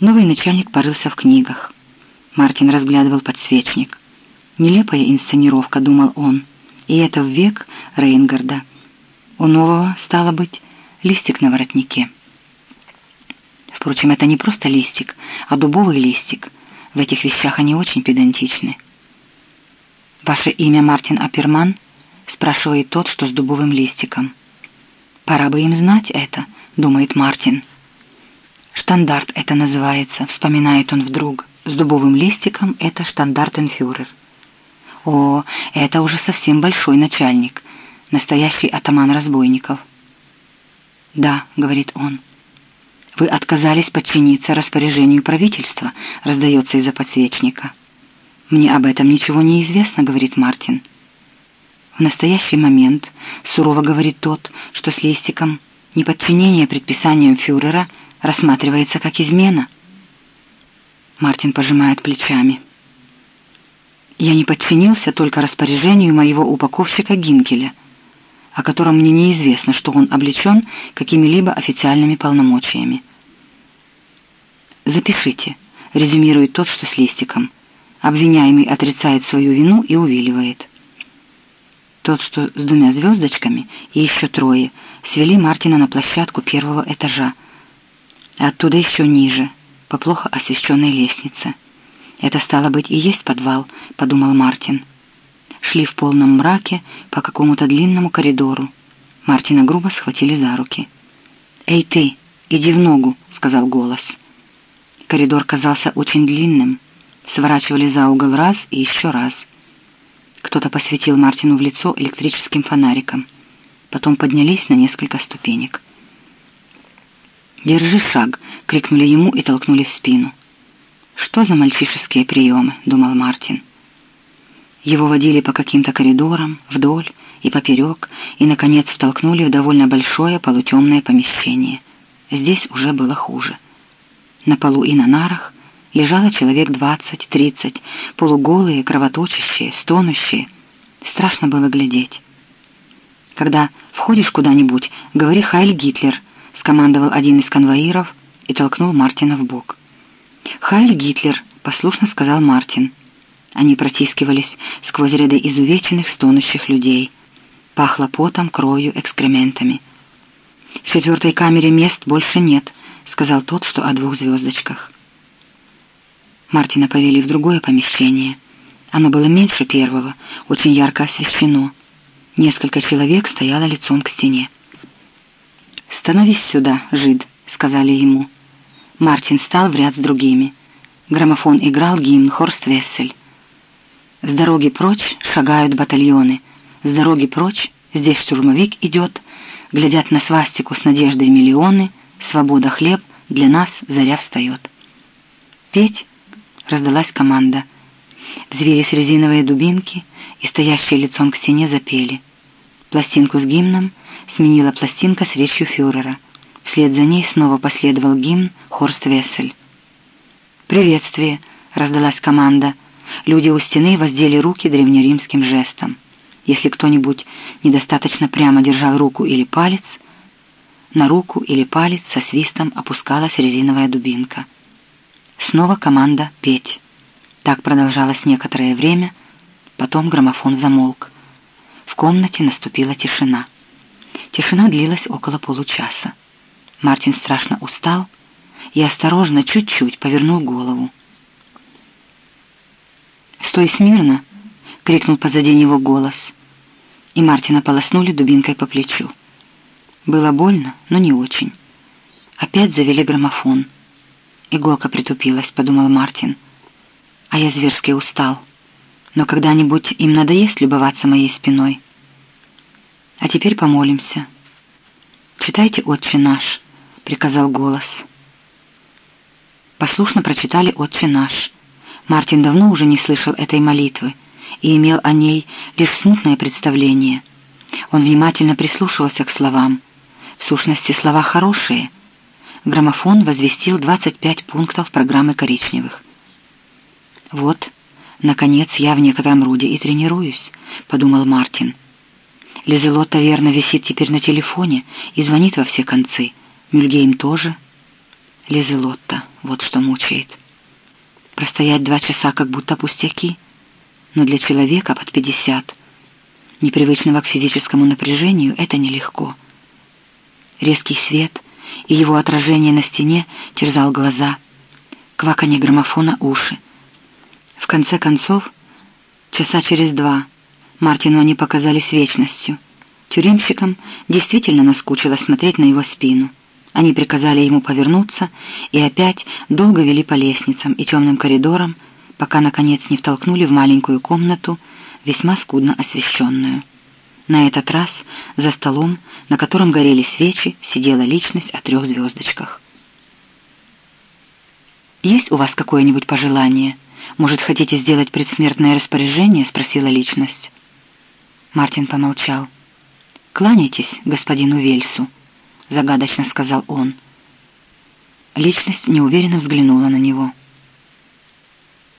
Новый начальник порылся в книгах. Мартин разглядывал подсвечник. Нелепая инсценировка, думал он, и это в век Рейнгарда. У нового, стало быть, листик на воротнике. Впрочем, это не просто листик, а дубовый листик. В этих вещах они очень педантичны. «Ваше имя Мартин Аперман?» — спрашивает тот, что с дубовым листиком. «Пора бы им знать это», — думает Мартин. «Штандарт это называется», — вспоминает он вдруг. «С дубовым листиком это штандартенфюрер». «О, это уже совсем большой начальник, настоящий атаман разбойников». «Да», — говорит он. «Вы отказались подчиниться распоряжению правительства», — раздается из-за подсвечника. «Мне об этом ничего не известно», — говорит Мартин. В настоящий момент, сурово говорит тот, что с листиком неподчинение предписаниям фюрера рассматривается как измена. Мартин пожимает плечами. Я не подчинился только распоряжению моего упаковщика Гинкеля, о котором мне неизвестно, что он облечен какими-либо официальными полномочиями. «Запишите», — резюмирует тот, что с листиком. Обвиняемый отрицает свою вину и увиливает. Тот, что с двумя звездочками, и еще трое, свели Мартина на площадку первого этажа, оттуда еще ниже, по плохо освещенной лестнице. «Это стало быть и есть подвал», — подумал Мартин. Шли в полном мраке по какому-то длинному коридору. Мартина грубо схватили за руки. «Эй ты, иди в ногу», — сказал голос. Коридор казался очень длинным. Сворачивали за угол раз и еще раз. Кто-то посветил Мартину в лицо электрическим фонариком. Потом поднялись на несколько ступенек. «Держи шаг!» — крикнули ему и толкнули в спину. «Что за мальчишеские приемы?» — думал Мартин. Его водили по каким-то коридорам, вдоль и поперек, и, наконец, втолкнули в довольно большое полутемное помещение. Здесь уже было хуже. На полу и на нарах лежало человек двадцать-тридцать, полуголые, кровоточащие, стонущие. Страшно было глядеть. Когда входишь куда-нибудь, говори «Хайль Гитлер», — скомандовал один из конвоиров и толкнул Мартина в бок. «Хайль Гитлер», — послушно сказал Мартин. Они протискивались сквозь ряды изувеченных, стонущих людей. Пахло потом, кровью, экскрементами. В четвертой камере мест больше нет —— сказал тот, что о двух звездочках. Мартина повели в другое помещение. Оно было меньше первого, очень ярко освещено. Несколько человек стояло лицом к стене. «Становись сюда, жид», — сказали ему. Мартин стал в ряд с другими. Граммофон играл гимн Хорст Вессель. С дороги прочь шагают батальоны. С дороги прочь, здесь штурмовик идет, глядят на свастику с надеждой миллионы — Свобода хлеб, для нас заря встает. Петь раздалась команда. Взвились резиновые дубинки и стоящие лицом к стене запели. Пластинку с гимном сменила пластинка с речью фюрера. Вслед за ней снова последовал гимн Хорст Вессель. «Приветствие!» — раздалась команда. Люди у стены воздели руки древнеримским жестом. Если кто-нибудь недостаточно прямо держал руку или палец — на руку или палец со свистом опускалась резиновая дубинка. Снова команда «Петь». Так продолжалось некоторое время, потом граммофон замолк. В комнате наступила тишина. Тишина длилась около получаса. Мартин страшно устал и осторожно, чуть-чуть повернул голову. «Стой смирно!» — крикнул позади него голос, и Мартина полоснули дубинкой по плечу. Было больно, но не очень. Опять завели граммофон. Иголка притупилась, подумал Мартин. А я зверски устал. Но когда-нибудь им надоест любоваться моей спиной. А теперь помолимся. «Читайте «Отче наш», — приказал голос. Послушно прочитали «Отче наш». Мартин давно уже не слышал этой молитвы и имел о ней лишь смутное представление. Он внимательно прислушивался к словам, в сущности, слова хорошие. Граммофон возвестил 25 пунктов программы коричневых. «Вот, наконец, я в некотором роде и тренируюсь», — подумал Мартин. Лизелотта верно висит теперь на телефоне и звонит во все концы. Мюльгейм тоже. Лизелотта, вот что мучает. Простоять два часа как будто пустяки, но для человека под пятьдесят, непривычного к физическому напряжению, это нелегко. Резкий свет и его отражение на стене терзал глаза, кваканье граммофона уши. В конце концов, часа через два, Мартину они показались вечностью. Тюремщикам действительно наскучило смотреть на его спину. Они приказали ему повернуться и опять долго вели по лестницам и темным коридорам, пока, наконец, не втолкнули в маленькую комнату, весьма скудно освещенную. На этот раз за столом, на котором горели свечи, сидела личность о трех звездочках. «Есть у вас какое-нибудь пожелание? Может, хотите сделать предсмертное распоряжение?» — спросила личность. Мартин помолчал. «Кланяйтесь господину Вельсу», — загадочно сказал он. Личность неуверенно взглянула на него.